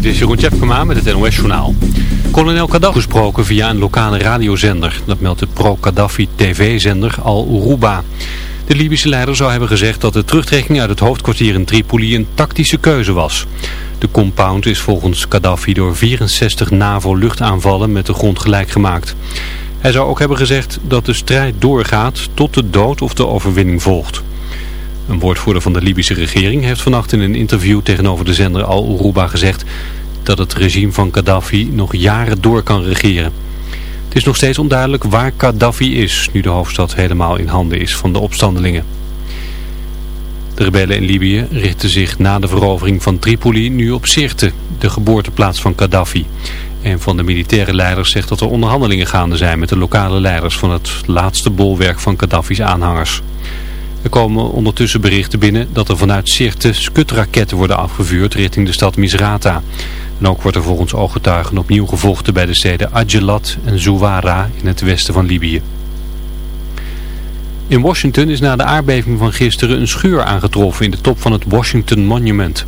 Dit is Jeroen Tjepkema met het NOS Journaal. Kolonel Gaddafi gesproken via een lokale radiozender. Dat meldt de pro-Gaddafi tv-zender Al Uruba. De Libische leider zou hebben gezegd dat de terugtrekking uit het hoofdkwartier in Tripoli een tactische keuze was. De compound is volgens Gaddafi door 64 NAVO-luchtaanvallen met de grond gelijk gemaakt. Hij zou ook hebben gezegd dat de strijd doorgaat tot de dood of de overwinning volgt. Een woordvoerder van de Libische regering heeft vannacht in een interview tegenover de zender Al Uruba gezegd dat het regime van Gaddafi nog jaren door kan regeren. Het is nog steeds onduidelijk waar Gaddafi is, nu de hoofdstad helemaal in handen is van de opstandelingen. De rebellen in Libië richten zich na de verovering van Tripoli nu op Sirte, de geboorteplaats van Gaddafi. Een van de militaire leiders zegt dat er onderhandelingen gaande zijn met de lokale leiders van het laatste bolwerk van Gaddafi's aanhangers. Er komen ondertussen berichten binnen dat er vanuit Sirte skutraketten worden afgevuurd richting de stad Misrata. En ook wordt er volgens ooggetuigen opnieuw gevochten bij de steden Adjelat en Zouara in het westen van Libië. In Washington is na de aardbeving van gisteren een scheur aangetroffen in de top van het Washington Monument.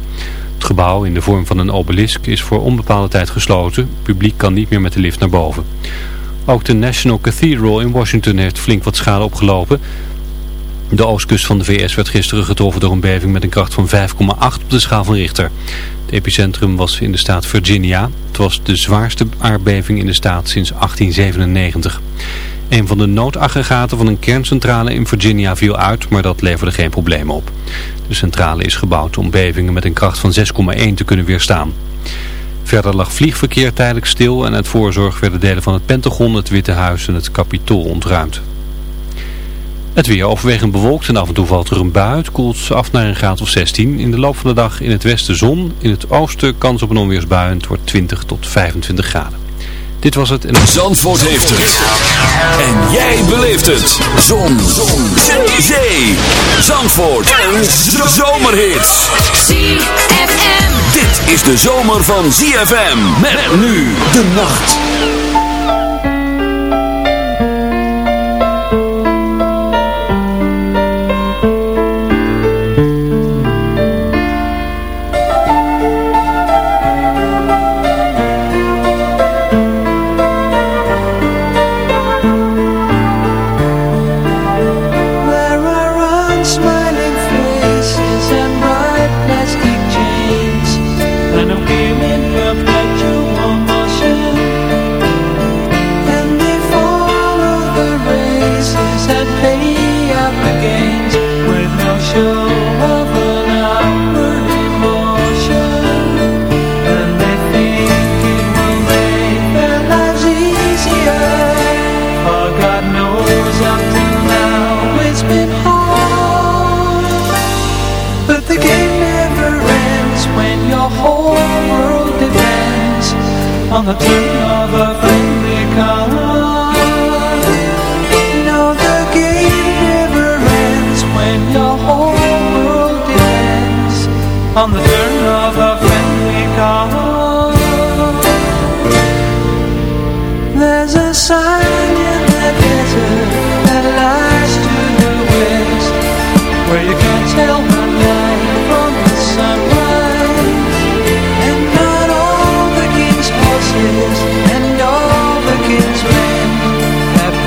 Het gebouw in de vorm van een obelisk is voor onbepaalde tijd gesloten. Het publiek kan niet meer met de lift naar boven. Ook de National Cathedral in Washington heeft flink wat schade opgelopen. De oostkust van de VS werd gisteren getroffen door een beving met een kracht van 5,8 op de schaal van Richter. Het epicentrum was in de staat Virginia. Het was de zwaarste aardbeving in de staat sinds 1897. Een van de noodaggregaten van een kerncentrale in Virginia viel uit, maar dat leverde geen problemen op. De centrale is gebouwd om bevingen met een kracht van 6,1 te kunnen weerstaan. Verder lag vliegverkeer tijdelijk stil en uit voorzorg werden delen van het Pentagon, het Witte Huis en het Capitool ontruimd. Het weer overwegend bewolkt en af en toe valt er een bui. Het koelt af naar een graad of 16. In de loop van de dag in het westen zon. In het oosten kans op een onweersbui. Het wordt 20 tot 25 graden. Dit was het. En... Zandvoort heeft het. En jij beleeft het. Zon. zon. Zee. Zandvoort. Een zomerhit. ZFM. Dit is de zomer van ZFM. Met nu de nacht. On the turn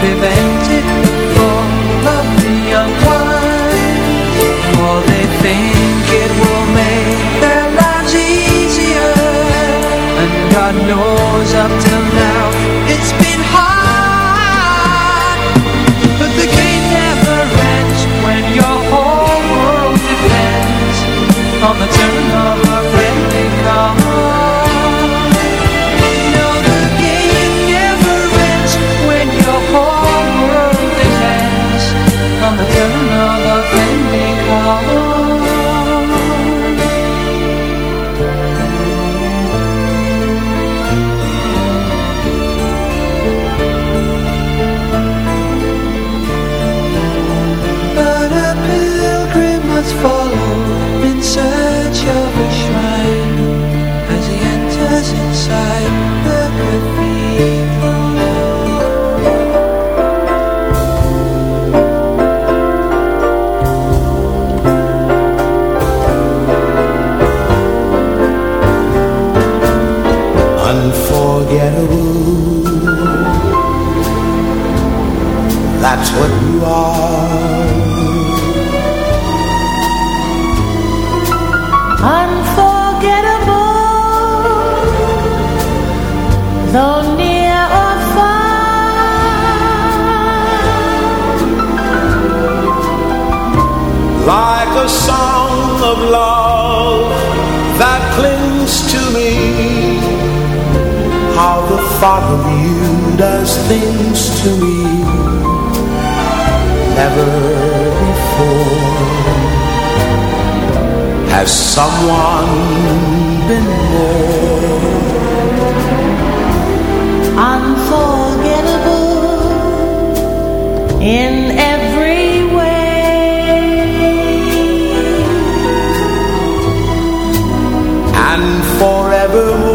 prevented unwise. For they think it will make their lives easier. And God knows up till now it's been hard. But the never ends when your whole world depends on the turn of things to me. Never before has someone been more. unforgettable in every way. and forevermore.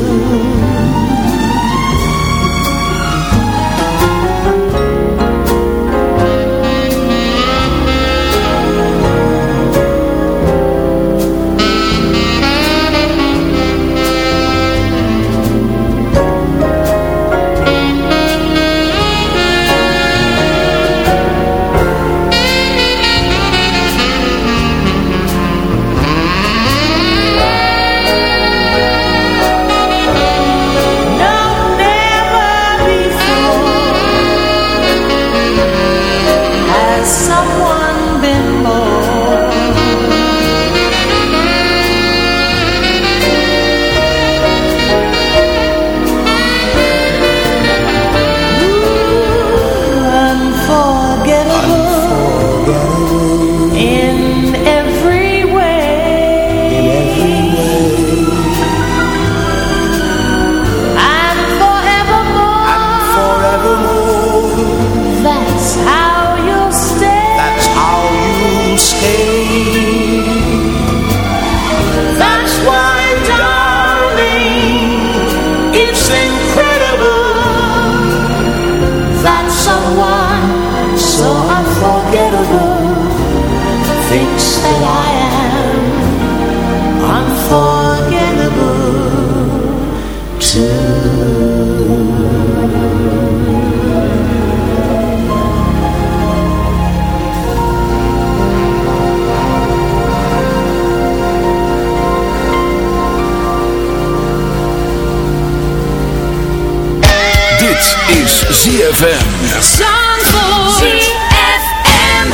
ZFM. Zandvoort. ZFM.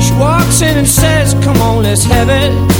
She walks in and says, Come on, let's have it.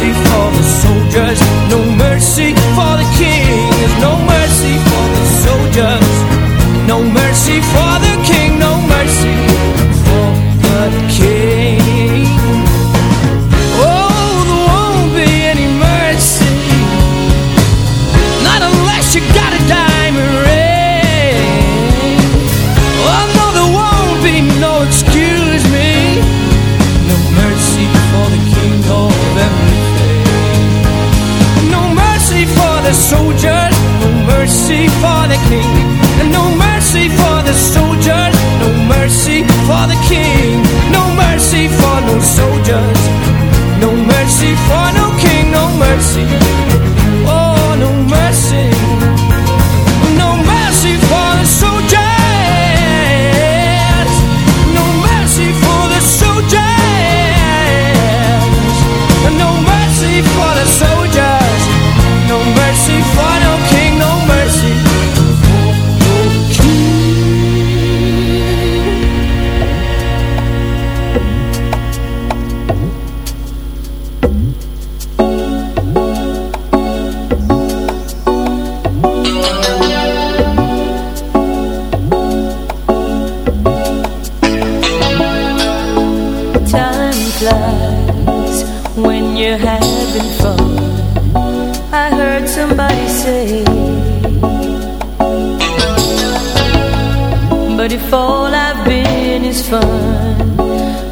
mercy Yeah. realize when you're having fun. I heard somebody say, But if all I've been is fun,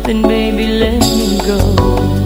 then baby, let me go.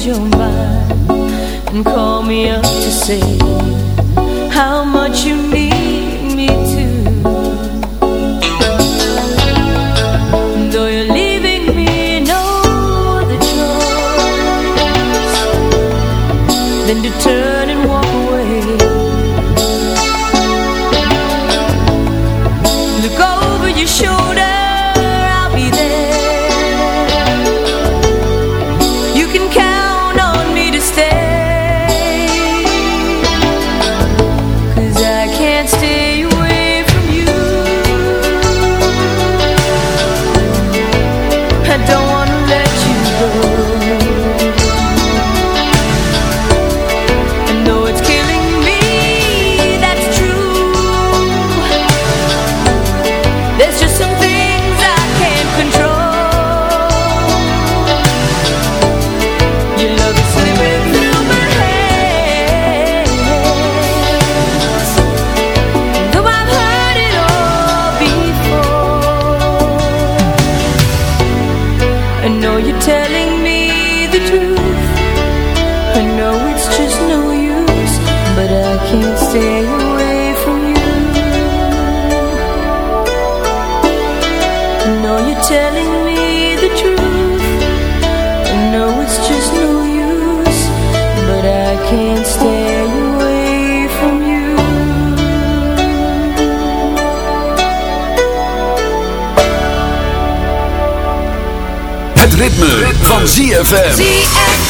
change your mind and call me up to say how much you need me to. Though you're leaving me no choice to turn. van ZFM. ZFM.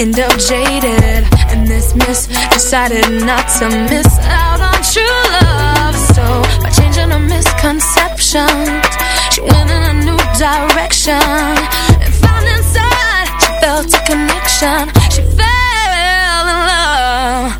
end up jaded. And this miss decided not to miss out on true love. So by changing her misconceptions She went in a new direction. And found inside, she felt a connection. She fell in love.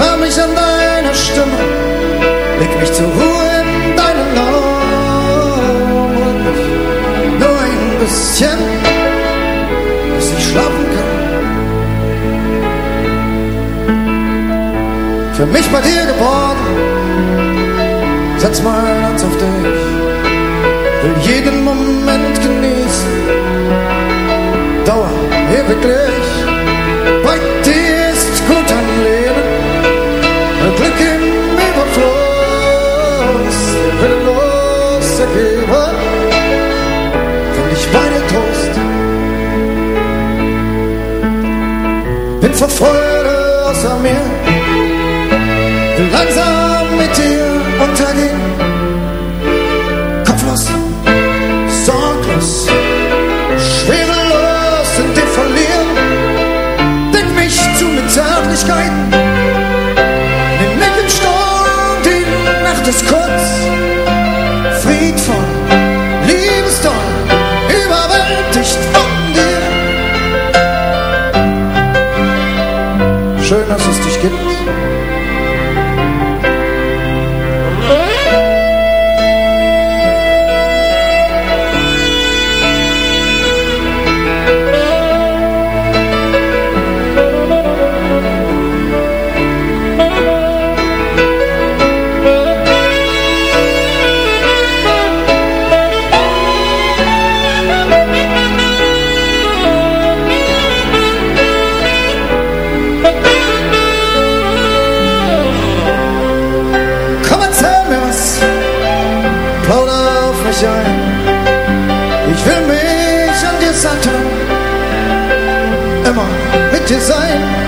Hör mich an deiner Stimme, leg mich zur Ruhe in deinen mich nur ein bisschen, bis ich schlafen kann. Für mich bei dir geboren, setz mein Herz auf dich, will jeden Moment genießen, Dauer ewiglich. Bei dir ist gut ein Leben, Überfluss, willenlos ergeben, find ich dir Trost. Bin Freude außer mir, will langsam mit dir untergehen. En Emma, het is zijn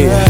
Yeah.